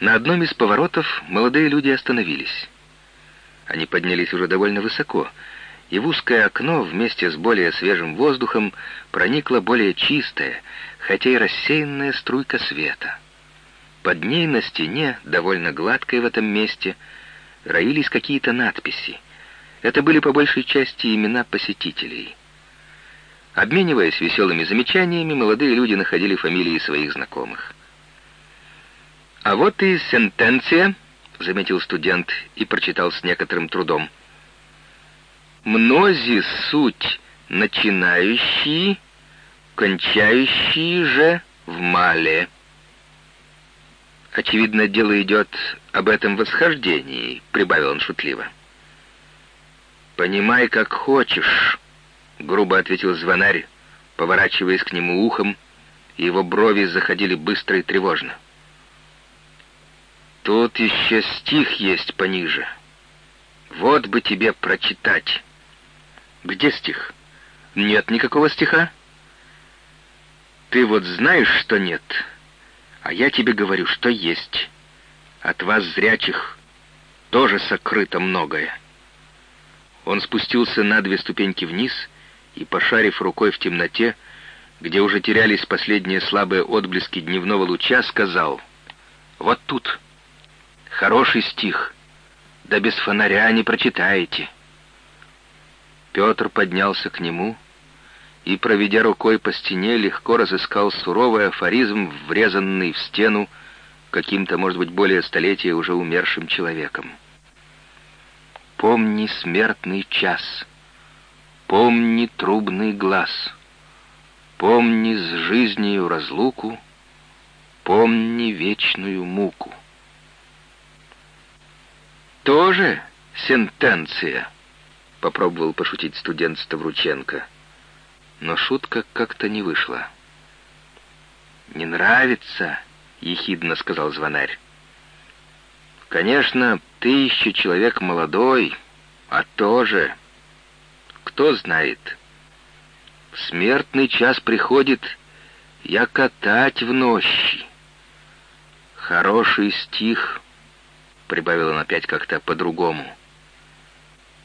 На одном из поворотов молодые люди остановились. Они поднялись уже довольно высоко, и в узкое окно вместе с более свежим воздухом проникла более чистая, хотя и рассеянная струйка света. Под ней на стене, довольно гладкой в этом месте, роились какие-то надписи. Это были по большей части имена посетителей. Обмениваясь веселыми замечаниями, молодые люди находили фамилии своих знакомых. «А вот и сентенция», — заметил студент и прочитал с некоторым трудом. «Мнози суть начинающие, кончающие же в мале». «Очевидно, дело идет об этом восхождении», — прибавил он шутливо. «Понимай, как хочешь», — грубо ответил звонарь, поворачиваясь к нему ухом, и его брови заходили быстро и тревожно. «Тут еще стих есть пониже. Вот бы тебе прочитать». «Где стих? Нет никакого стиха?» «Ты вот знаешь, что нет, а я тебе говорю, что есть. От вас, зрячих, тоже сокрыто многое». Он спустился на две ступеньки вниз и, пошарив рукой в темноте, где уже терялись последние слабые отблески дневного луча, сказал «Вот тут, хороший стих, да без фонаря не прочитаете». Петр поднялся к нему и, проведя рукой по стене, легко разыскал суровый афоризм, врезанный в стену каким-то, может быть, более столетия уже умершим человеком. Помни смертный час, помни трубный глаз, помни с жизнью разлуку, помни вечную муку. Тоже сентенция, попробовал пошутить студент Ставрученко, но шутка как-то не вышла. «Не нравится», — ехидно сказал звонарь. Конечно, ты еще человек молодой, а тоже... Кто знает. Смертный час приходит, я катать в нощи. Хороший стих, прибавил он опять как-то по-другому.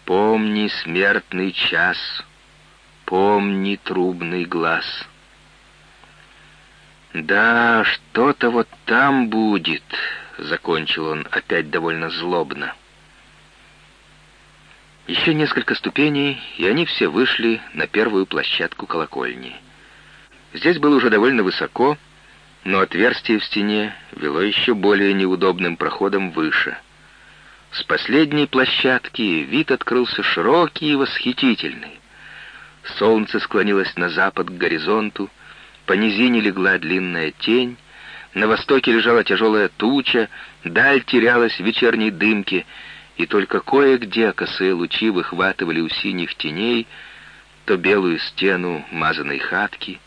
Помни смертный час, помни трубный глаз. Да, что-то вот там будет, — закончил он опять довольно злобно. Еще несколько ступеней, и они все вышли на первую площадку колокольни. Здесь было уже довольно высоко, но отверстие в стене вело еще более неудобным проходом выше. С последней площадки вид открылся широкий и восхитительный. Солнце склонилось на запад к горизонту, по низине легла длинная тень, на востоке лежала тяжелая туча, даль терялась в вечерней дымке, и только кое-где косые лучи выхватывали у синих теней то белую стену мазаной хатки,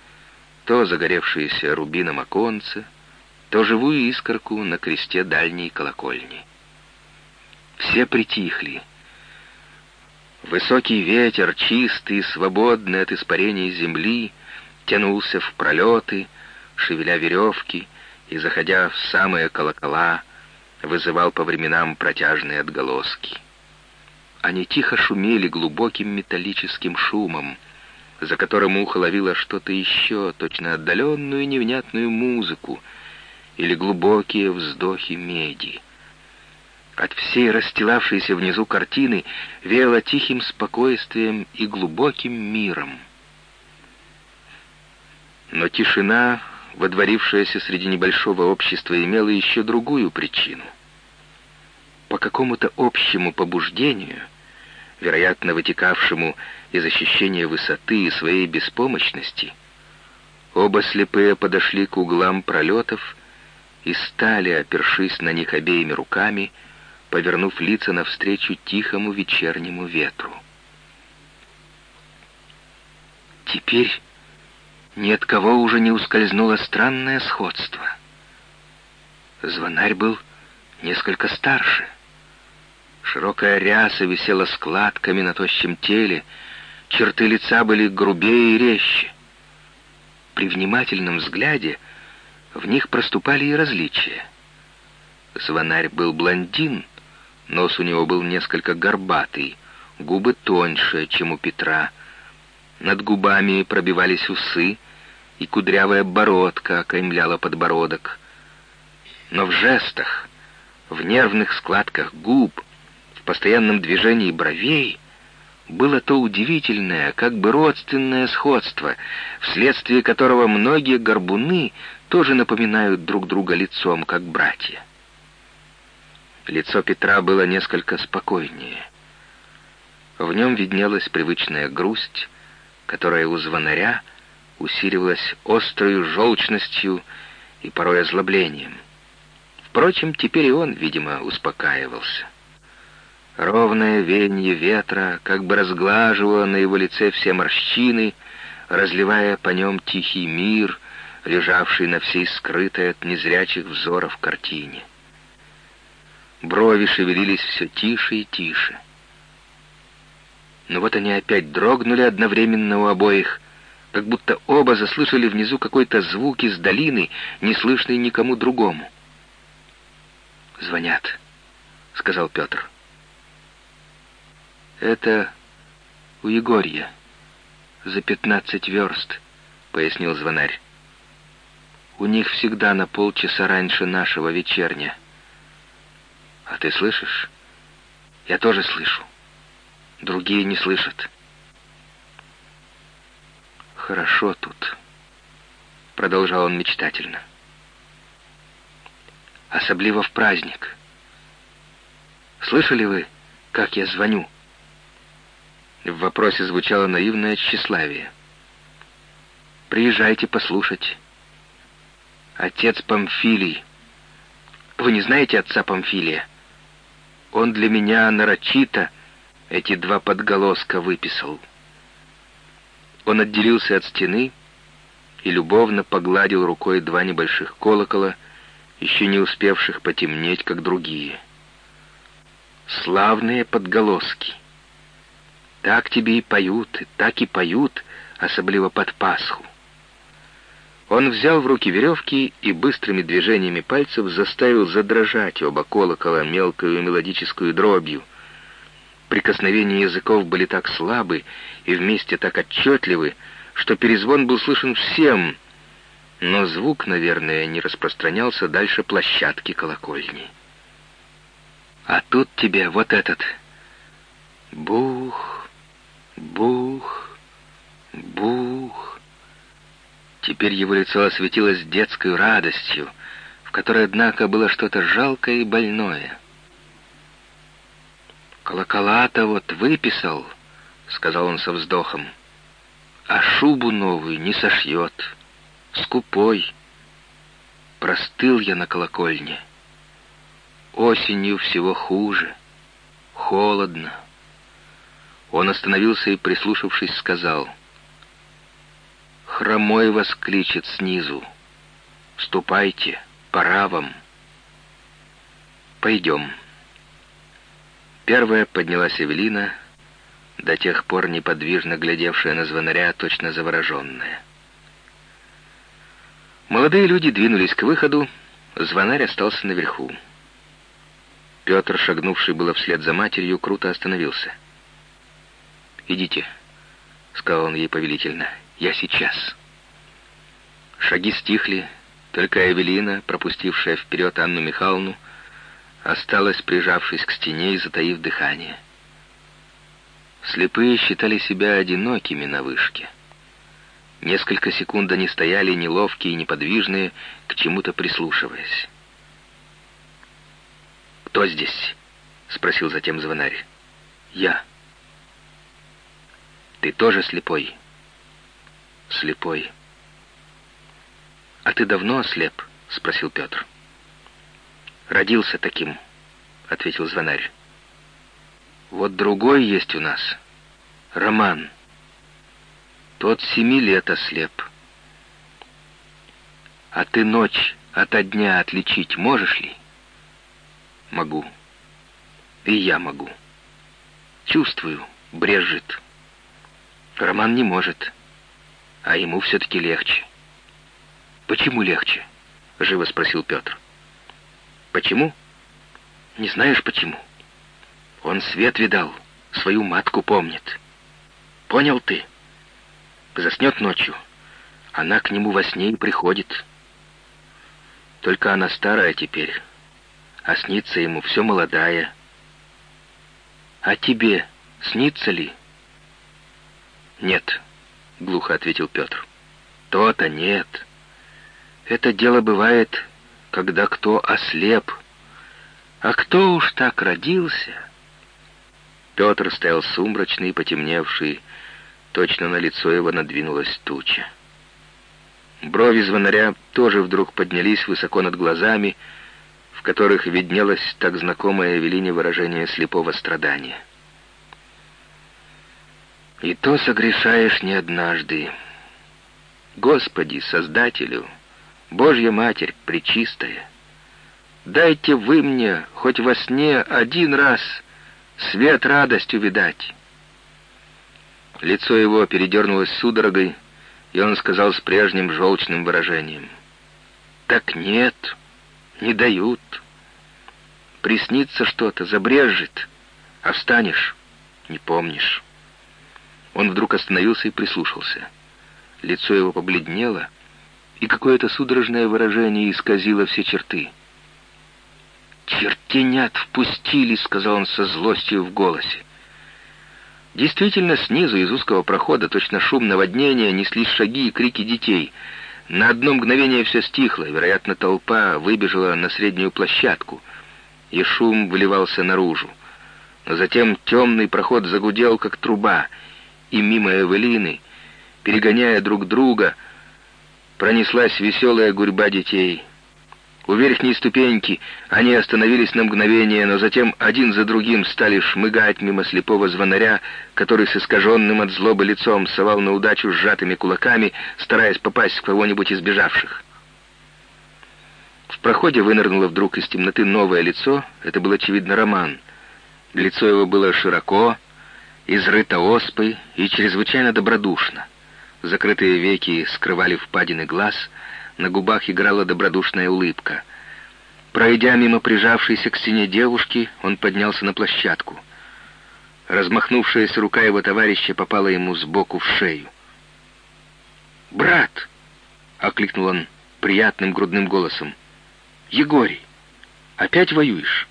то загоревшееся рубином оконце, то живую искорку на кресте дальней колокольни. Все притихли. Высокий ветер, чистый свободный от испарения земли, тянулся в пролеты, шевеля веревки, и, заходя в самые колокола, вызывал по временам протяжные отголоски. Они тихо шумели глубоким металлическим шумом, за которым ухо ловило что-то еще, точно отдаленную невнятную музыку или глубокие вздохи меди. От всей расстилавшейся внизу картины веяло тихим спокойствием и глубоким миром. Но тишина водворившаяся среди небольшого общества, имела еще другую причину. По какому-то общему побуждению, вероятно, вытекавшему из ощущения высоты и своей беспомощности, оба слепые подошли к углам пролетов и стали, опершись на них обеими руками, повернув лица навстречу тихому вечернему ветру. Теперь ни от кого уже не ускользнуло странное сходство. Звонарь был несколько старше. Широкая ряса висела складками на тощем теле, черты лица были грубее и резче. При внимательном взгляде в них проступали и различия. Звонарь был блондин, нос у него был несколько горбатый, губы тоньше, чем у Петра. Над губами пробивались усы, и кудрявая бородка окаймляла подбородок. Но в жестах, в нервных складках губ, в постоянном движении бровей было то удивительное, как бы родственное сходство, вследствие которого многие горбуны тоже напоминают друг друга лицом, как братья. Лицо Петра было несколько спокойнее. В нем виднелась привычная грусть, которая у звонаря усиливалась острой желчностью и порой озлоблением. Впрочем, теперь и он, видимо, успокаивался. Ровное веяние ветра как бы разглаживало на его лице все морщины, разливая по нем тихий мир, лежавший на всей скрытой от незрячих взоров картине. Брови шевелились все тише и тише. Но вот они опять дрогнули одновременно у обоих, как будто оба заслышали внизу какой-то звук из долины, не слышный никому другому. «Звонят», — сказал Петр. «Это у Егорья, за пятнадцать верст», — пояснил звонарь. «У них всегда на полчаса раньше нашего вечерня». «А ты слышишь?» «Я тоже слышу. Другие не слышат». «Хорошо тут», — продолжал он мечтательно. «Особливо в праздник. Слышали вы, как я звоню?» В вопросе звучало наивное тщеславие. «Приезжайте послушать. Отец Памфилий. Вы не знаете отца Памфилия? Он для меня нарочито эти два подголоска выписал». Он отделился от стены и любовно погладил рукой два небольших колокола, еще не успевших потемнеть, как другие. Славные подголоски — так тебе и поют, так и поют, особливо под Пасху. Он взял в руки веревки и быстрыми движениями пальцев заставил задрожать оба колокола мелкую мелодическую дробью. Прикосновения языков были так слабы и вместе так отчетливы, что перезвон был слышен всем, но звук, наверное, не распространялся дальше площадки колокольни. А тут тебе вот этот бух, Бух, бух. Теперь его лицо осветилось детской радостью, в которой, однако, было что-то жалкое и больное. «Колокола-то вот выписал», — сказал он со вздохом, — «а шубу новую не сошьет. Скупой. Простыл я на колокольне. Осенью всего хуже. Холодно». Он остановился и, прислушавшись, сказал, «Хромой вас кличет снизу. Ступайте, пора вам». «Пойдем». Первая поднялась Эвелина, до тех пор неподвижно глядевшая на звонаря, точно завороженная. Молодые люди двинулись к выходу, звонарь остался наверху. Петр, шагнувший было вслед за матерью, круто остановился — «Идите», — сказал он ей повелительно, — «я сейчас». Шаги стихли, только Эвелина, пропустившая вперед Анну Михайловну, осталась, прижавшись к стене и затаив дыхание. Слепые считали себя одинокими на вышке. Несколько секунд они стояли неловкие и неподвижные, к чему-то прислушиваясь. «Кто здесь?» — спросил затем звонарь. «Я», ты тоже слепой? Слепой. А ты давно ослеп? Спросил Петр. Родился таким, ответил звонарь. Вот другой есть у нас. Роман. Тот семи лет ослеп. А ты ночь ото дня отличить можешь ли? Могу. И я могу. Чувствую, брежет. Роман не может, а ему все-таки легче. «Почему легче?» — живо спросил Петр. «Почему?» Не знаешь почему? Он свет видал, свою матку помнит. Понял ты? Заснет ночью. Она к нему во сне и приходит. Только она старая теперь, а снится ему все молодая. А тебе снится ли? Нет, глухо ответил Петр. То-то нет. Это дело бывает, когда кто ослеп. А кто уж так родился? Петр стоял сумрачный, потемневший, точно на лицо его надвинулась туча. Брови звонаря тоже вдруг поднялись высоко над глазами, в которых виднелось так знакомое Эвелине выражение слепого страдания. «И то согрешаешь не однажды. Господи, Создателю, Божья Матерь Пречистая, дайте вы мне хоть во сне один раз свет радость увидать». Лицо его передернулось судорогой, и он сказал с прежним желчным выражением. «Так нет, не дают. Приснится что-то, забрежет, а встанешь — не помнишь». Он вдруг остановился и прислушался. Лицо его побледнело, и какое-то судорожное выражение исказило все черты. «Чертенят впустили», — сказал он со злостью в голосе. Действительно, снизу из узкого прохода, точно шум наводнения, неслись шаги и крики детей. На одно мгновение все стихло, вероятно, толпа выбежала на среднюю площадку, и шум выливался наружу. Но затем темный проход загудел, как труба, и мимо Эвелины, перегоняя друг друга, пронеслась веселая гурьба детей — у верхней ступеньки они остановились на мгновение, но затем один за другим стали шмыгать мимо слепого звонаря, который с искаженным от злобы лицом совал на удачу сжатыми кулаками, стараясь попасть в кого-нибудь из бежавших. В проходе вынырнуло вдруг из темноты новое лицо, это был, очевидно, Роман. Лицо его было широко, изрыто оспой и чрезвычайно добродушно. Закрытые веки скрывали впадины глаз — на губах играла добродушная улыбка. Пройдя мимо прижавшейся к стене девушки, он поднялся на площадку. Размахнувшаяся рука его товарища попала ему сбоку в шею. «Брат!» — окликнул он приятным грудным голосом. «Егорий, опять воюешь?»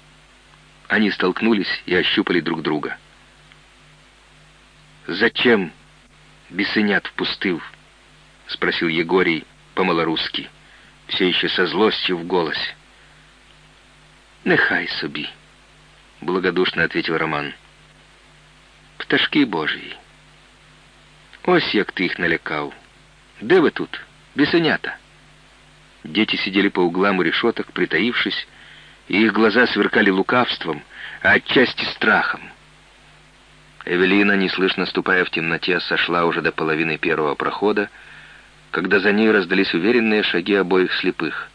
Они столкнулись и ощупали друг друга. «Зачем бесенят впустил?» — спросил Егорий, по-малорусски, все еще со злостью в голосе. «Нехай собі», — благодушно ответил Роман. «Пташки Божії. Ось як ты их налякав. Де вы тут, бесенята?» Дети сидели по углам у решеток, притаившись, и их глаза сверкали лукавством, а отчасти страхом. Эвелина, неслышно ступая в темноте, сошла уже до половины первого прохода, когда за ней раздались уверенные шаги обоих слепых.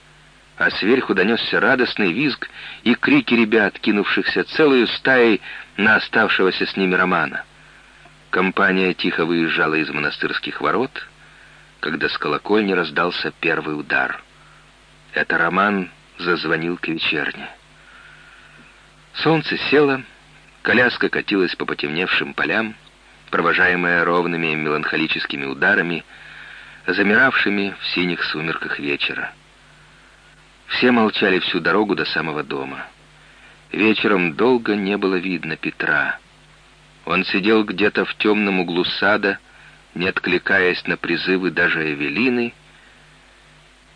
А сверху донесся радостный визг и крики ребят, кинувшихся целую стаей на оставшегося с ними Романа. Компания тихо выезжала из монастырских ворот, когда с колокольни раздался первый удар. Это Роман зазвонил к вечерне. Солнце село, коляска катилась по потемневшим полям, провожаемая ровными меланхолическими ударами — замиравшими в синих сумерках вечера. Все молчали всю дорогу до самого дома. Вечером долго не было видно Петра. Он сидел где-то в темном углу сада, не откликаясь на призывы даже Эвелины,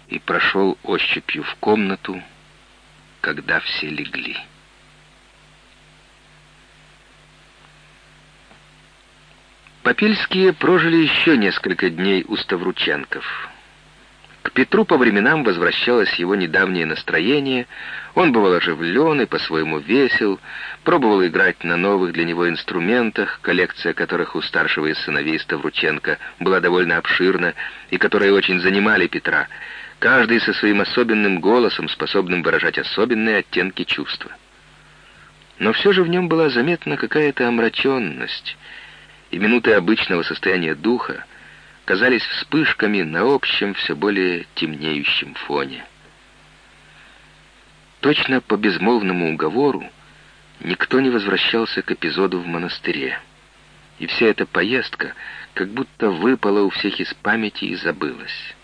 и прошел ощупью в комнату, когда все легли. Попельские прожили еще несколько дней у Ставрученков. К Петру по временам возвращалось его недавнее настроение, он бывал оживлен и по-своему весел, пробовал играть на новых для него инструментах, коллекция которых у старшего из сыновей Ставрученко была довольно обширна и которые очень занимали Петра, каждый со своим особенным голосом, способным выражать особенные оттенки чувства. Но все же в нем была заметна какая-то омраченность, и минуты обычного состояния духа казались вспышками на общем, все более темнеющем фоне. Точно по безмолвному уговору никто не возвращался к эпизоду в монастыре. И вся эта поездка как будто выпала у всех из памяти и забылась.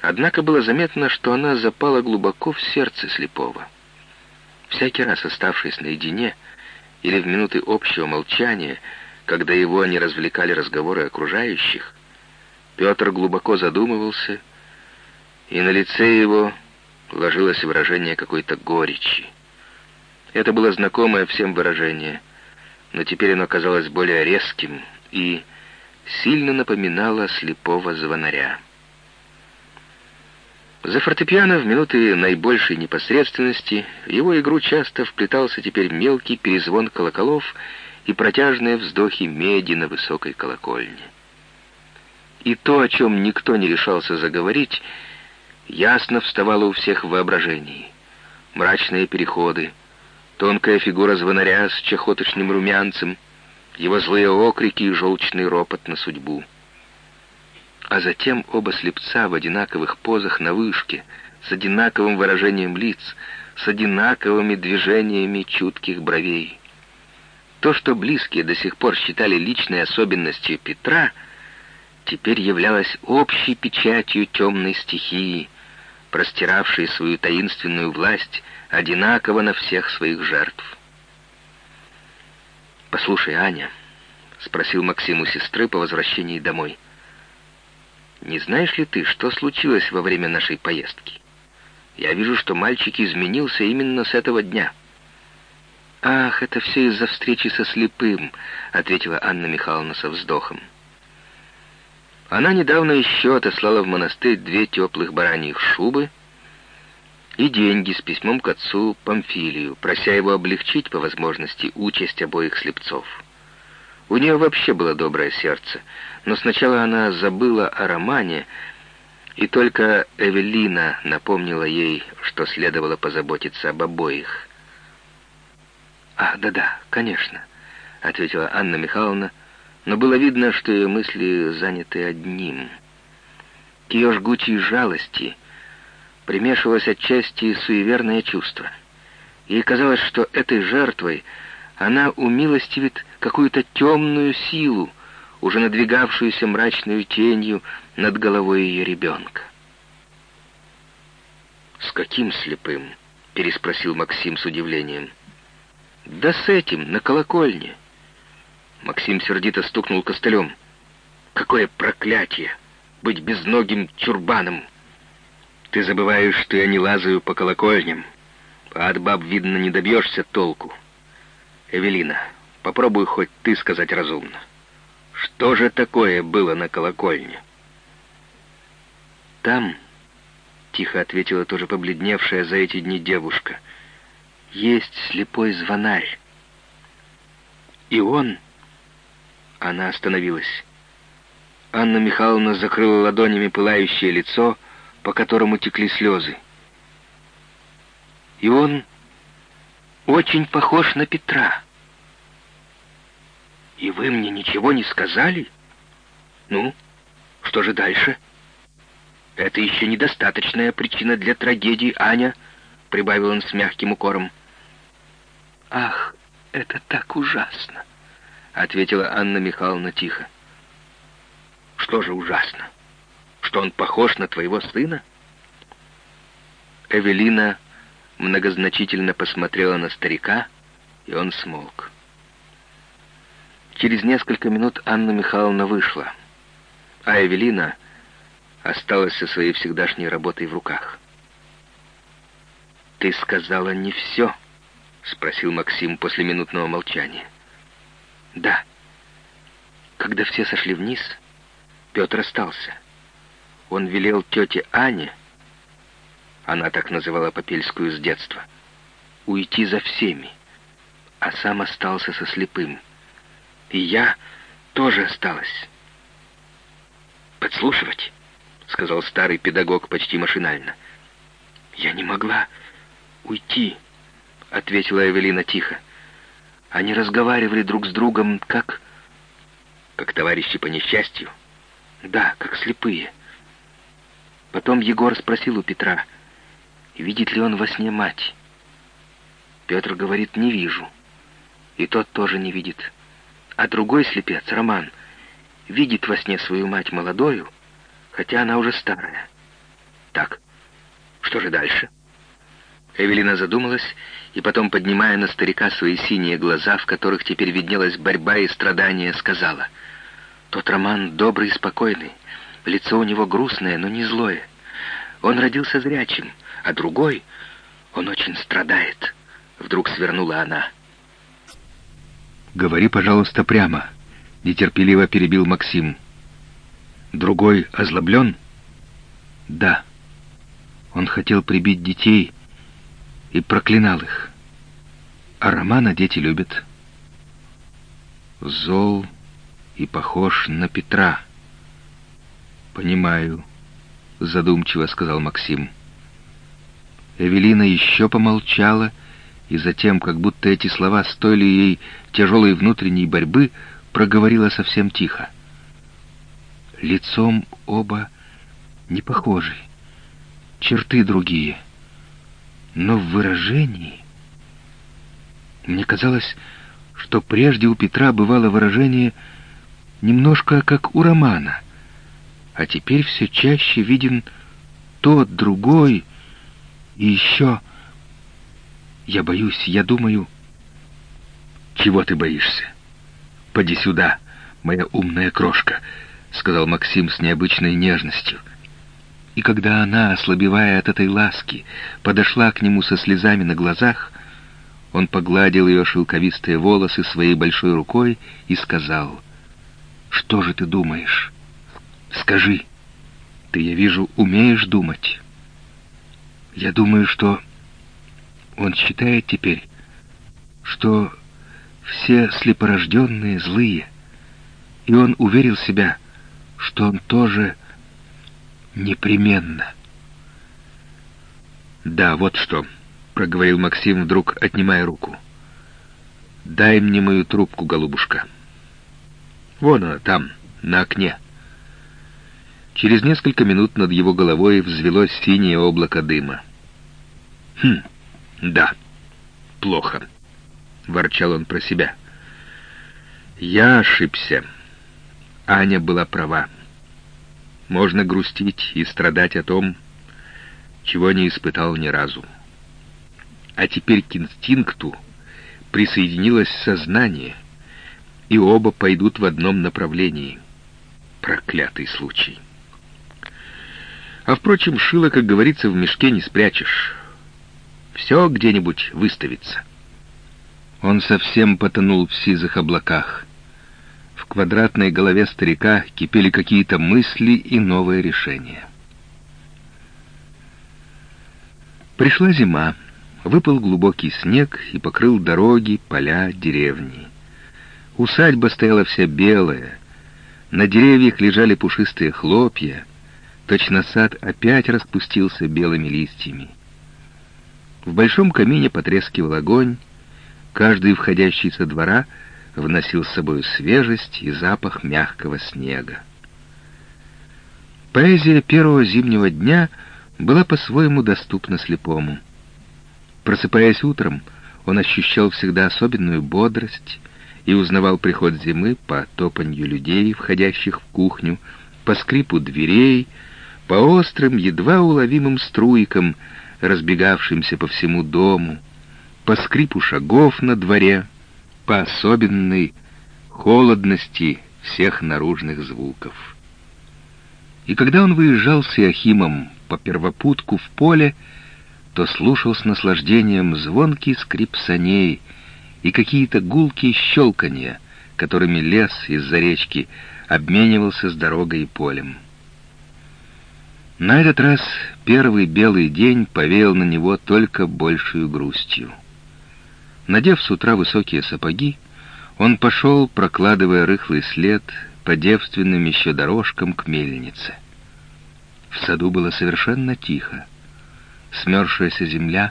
Однако было заметно, что она запала глубоко в сердце слепого. Всякий раз оставшись наедине или в минуты общего молчания, когда его не развлекали разговоры окружающих, Петр глубоко задумывался, и на лице его ложилось выражение какой-то горечи. Это было знакомое всем выражение, но теперь оно казалось более резким и сильно напоминало слепого звонаря. За фортепиано в минуты наибольшей непосредственности в его игру часто вплетался теперь мелкий перезвон колоколов и протяжные вздохи меди на высокой колокольне. И то, о чем никто не решался заговорить, ясно вставало у всех в воображении. Мрачные переходы, тонкая фигура звонаря с чахоточным румянцем, его злые окрики и желчный ропот на судьбу. А затем оба слепца в одинаковых позах на вышке, с одинаковым выражением лиц, с одинаковыми движениями чутких бровей. То, что близкие до сих пор считали личной особенностью Петра, теперь являлось общей печатью темной стихии — простиравший свою таинственную власть одинаково на всех своих жертв. «Послушай, Аня», — спросил Максим у сестры по возвращении домой, «не знаешь ли ты, что случилось во время нашей поездки? Я вижу, что мальчик изменился именно с этого дня». «Ах, это все из-за встречи со слепым», — ответила Анна Михайловна со вздохом. Она недавно еще отослала в монастырь две теплых бараньих шубы и деньги с письмом к отцу Памфилию, прося его облегчить по возможности участь обоих слепцов. У нее вообще было доброе сердце, но сначала она забыла о романе, и только Эвелина напомнила ей, что следовало позаботиться об обоих. «А, да-да, конечно», — ответила Анна Михайловна, но было видно, что ее мысли заняты одним. К ее жгучей жалости примешивалось отчасти суеверное чувство. Ей казалось, что этой жертвой она умилостивит какую-то темную силу, уже надвигавшуюся мрачную тенью над головой ее ребенка. «С каким слепым?» — переспросил Максим с удивлением. «Да с этим, на колокольне». Максим сердито стукнул костылем. «Какое проклятие! Быть безногим чурбаном! Ты забываешь, что я не лазаю по колокольням, а от баб, видно, не добьешься толку. Эвелина, попробуй хоть ты сказать разумно. Что же такое было на колокольне?» «Там», — тихо ответила тоже побледневшая за эти дни девушка, — «есть слепой звонарь. И он...» Она остановилась. Анна Михайловна закрыла ладонями пылающее лицо, по которому текли слезы. И он очень похож на Петра. И вы мне ничего не сказали? Ну, что же дальше? Это еще недостаточная причина для трагедии, Аня, прибавил он с мягким укором. Ах, это так ужасно. — ответила Анна Михайловна тихо. «Что же ужасно? Что он похож на твоего сына?» Эвелина многозначительно посмотрела на старика, и он смолк. Через несколько минут Анна Михайловна вышла, а Эвелина осталась со своей всегдашней работой в руках. «Ты сказала не все?» — спросил Максим после минутного молчания. Да. Когда все сошли вниз, Петр остался. Он велел тете Ане, она так называла Попельскую с детства, уйти за всеми, а сам остался со слепым. И я тоже осталась. «Подслушивать?» — сказал старый педагог почти машинально. «Я не могла уйти», — ответила Эвелина тихо. Они разговаривали друг с другом как... Как товарищи по несчастью? Да, как слепые. Потом Егор спросил у Петра, видит ли он во сне мать. Петр говорит «не вижу». И тот тоже не видит. А другой слепец, Роман, видит во сне свою мать молодою, хотя она уже старая. Так, что же дальше? Эвелина задумалась, и потом, поднимая на старика свои синие глаза, в которых теперь виднелась борьба и страдания, сказала, «Тот Роман добрый и спокойный, лицо у него грустное, но не злое. Он родился зрячим, а другой, он очень страдает». Вдруг свернула она. «Говори, пожалуйста, прямо», — нетерпеливо перебил Максим. «Другой озлоблен?» «Да. Он хотел прибить детей и проклинал их. А Романа дети любят. Зол и похож на Петра». «Понимаю», — задумчиво сказал Максим. Эвелина еще помолчала и затем, как будто эти слова стоили ей тяжелой внутренней борьбы, проговорила совсем тихо. Лицом оба не похожи, черты другие, но в выражении... Мне казалось, что прежде у Петра бывало выражение немножко как у Романа, а теперь все чаще виден тот, другой и еще я боюсь, я думаю... Чего ты боишься? Поди сюда, моя умная крошка, сказал Максим с необычной нежностью. И когда она, ослабевая от этой ласки, подошла к нему со слезами на глазах, он погладил ее шелковистые волосы своей большой рукой и сказал, «Что же ты думаешь? Скажи, ты, я вижу, умеешь думать?» «Я думаю, что он считает теперь, что все слепорожденные злые, и он уверил себя, что он тоже непременно. «Да, вот что», — проговорил Максим, вдруг отнимая руку. «Дай мне мою трубку, голубушка. Вон она, там, на окне». Через несколько минут над его головой взвелось синее облако дыма. «Хм, «Да, плохо», — ворчал он про себя. «Я ошибся. Аня была права. Можно грустить и страдать о том, чего не испытал ни разу. А теперь к инстинкту присоединилось сознание, и оба пойдут в одном направлении. Проклятый случай. А, впрочем, шило, как говорится, в мешке не спрячешь». Все где-нибудь выставится. Он совсем потонул в сизых облаках. Квадратной голове старика кипели какие-то мысли и новые решения. Пришла зима. Выпал глубокий снег и покрыл дороги, поля, деревни. Усадьба стояла вся белая. На деревьях лежали пушистые хлопья. Точно сад опять распустился белыми листьями. В большом камине потрескивал огонь, каждый входящий со двора вносил с собой свежесть и запах мягкого снега. Поэзия первого зимнего дня была по-своему доступна слепому. Просыпаясь утром, он ощущал всегда особенную бодрость и узнавал приход зимы по топанью людей, входящих в кухню, по скрипу дверей, по острым, едва уловимым струйкам, разбегавшимся по всему дому, по скрипу шагов на дворе, по особенной холодности всех наружных звуков. И когда он выезжал с Иохимом по первопутку в поле, то слушал с наслаждением звонкий скрип саней и какие-то гулкие щелканья, которыми лес из-за речки обменивался с дорогой и полем. На этот раз первый белый день повеял на него только большую грустью. Надев с утра высокие сапоги, он пошел, прокладывая рыхлый след по девственным еще дорожкам к мельнице. В саду было совершенно тихо. Смерзшаяся земля,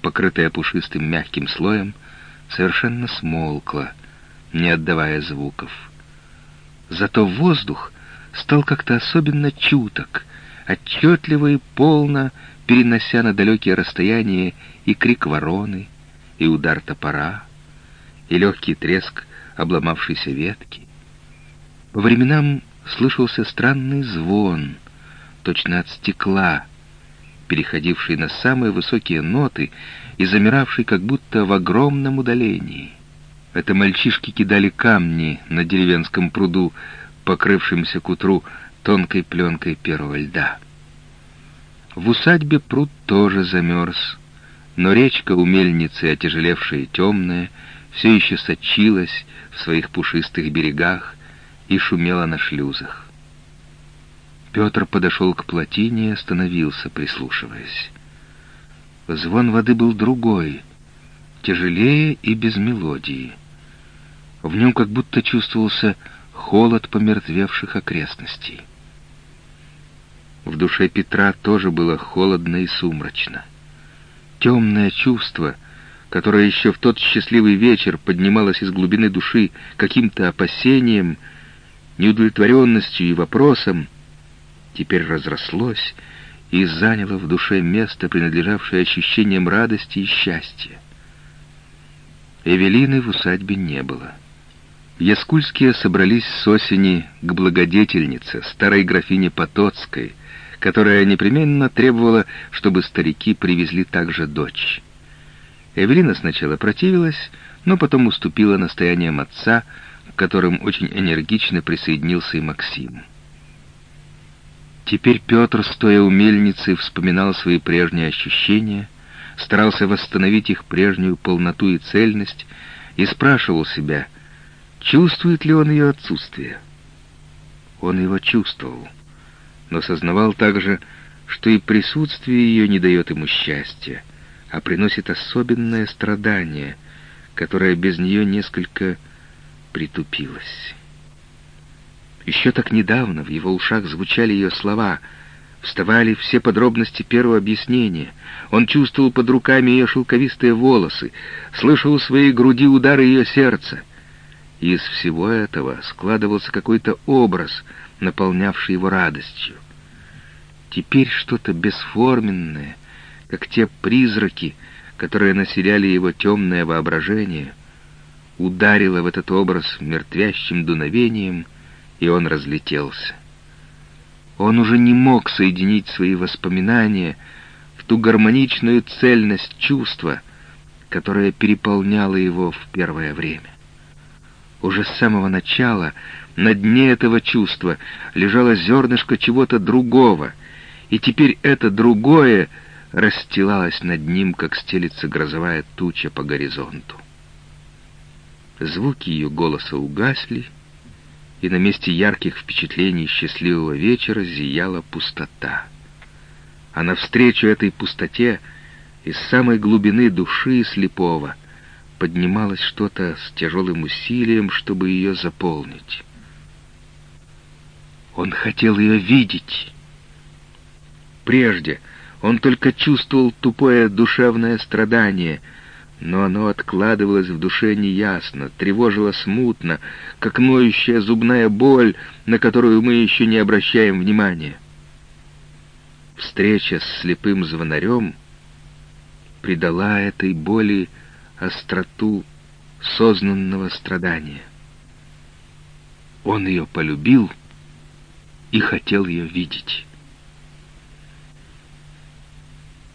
покрытая пушистым мягким слоем, совершенно смолкла, не отдавая звуков. Зато воздух стал как-то особенно чуток — отчетливо и полно перенося на далекие расстояния и крик вороны, и удар топора, и легкий треск обломавшейся ветки. По временам слышался странный звон, точно от стекла, переходивший на самые высокие ноты и замиравший как будто в огромном удалении. Это мальчишки кидали камни на деревенском пруду, покрывшемся к утру тонкой пленкой первого льда. В усадьбе пруд тоже замерз, но речка у мельницы, отяжелевшая и темная, все еще сочилась в своих пушистых берегах и шумела на шлюзах. Петр подошел к плотине и остановился, прислушиваясь. Звон воды был другой, тяжелее и без мелодии. В нем как будто чувствовался холод помертвевших окрестностей. В душе Петра тоже было холодно и сумрачно. Темное чувство, которое еще в тот счастливый вечер поднималось из глубины души каким-то опасением, неудовлетворенностью и вопросом, теперь разрослось и заняло в душе место, принадлежавшее ощущениям радости и счастья. Эвелины в усадьбе не было. Яскульские собрались с осени к благодетельнице, старой графине Потоцкой, которая непременно требовала, чтобы старики привезли также дочь. Эвелина сначала противилась, но потом уступила настояниям отца, к которым очень энергично присоединился и Максим. Теперь Петр, стоя у мельницы, вспоминал свои прежние ощущения, старался восстановить их прежнюю полноту и цельность и спрашивал себя, чувствует ли он ее отсутствие. Он его чувствовал но сознавал также, что и присутствие ее не дает ему счастья, а приносит особенное страдание, которое без нее несколько притупилось. Еще так недавно в его ушах звучали ее слова, вставали все подробности первого объяснения. Он чувствовал под руками ее шелковистые волосы, слышал у своей груди удары ее сердца. Из всего этого складывался какой-то образ, наполнявший его радостью. Теперь что-то бесформенное, как те призраки, которые населяли его темное воображение, ударило в этот образ мертвящим дуновением, и он разлетелся. Он уже не мог соединить свои воспоминания в ту гармоничную цельность чувства, которая переполняла его в первое время. Уже с самого начала на дне этого чувства лежало зернышко чего-то другого — и теперь это другое расстилалось над ним, как стелится грозовая туча по горизонту. Звуки ее голоса угасли, и на месте ярких впечатлений счастливого вечера зияла пустота. А навстречу этой пустоте из самой глубины души слепого поднималось что-то с тяжелым усилием, чтобы ее заполнить. Он хотел ее видеть, Прежде он только чувствовал тупое душевное страдание, но оно откладывалось в душе неясно, тревожило смутно, как ноющая зубная боль, на которую мы еще не обращаем внимания. Встреча с слепым звонарем придала этой боли остроту сознанного страдания. Он ее полюбил и хотел ее видеть.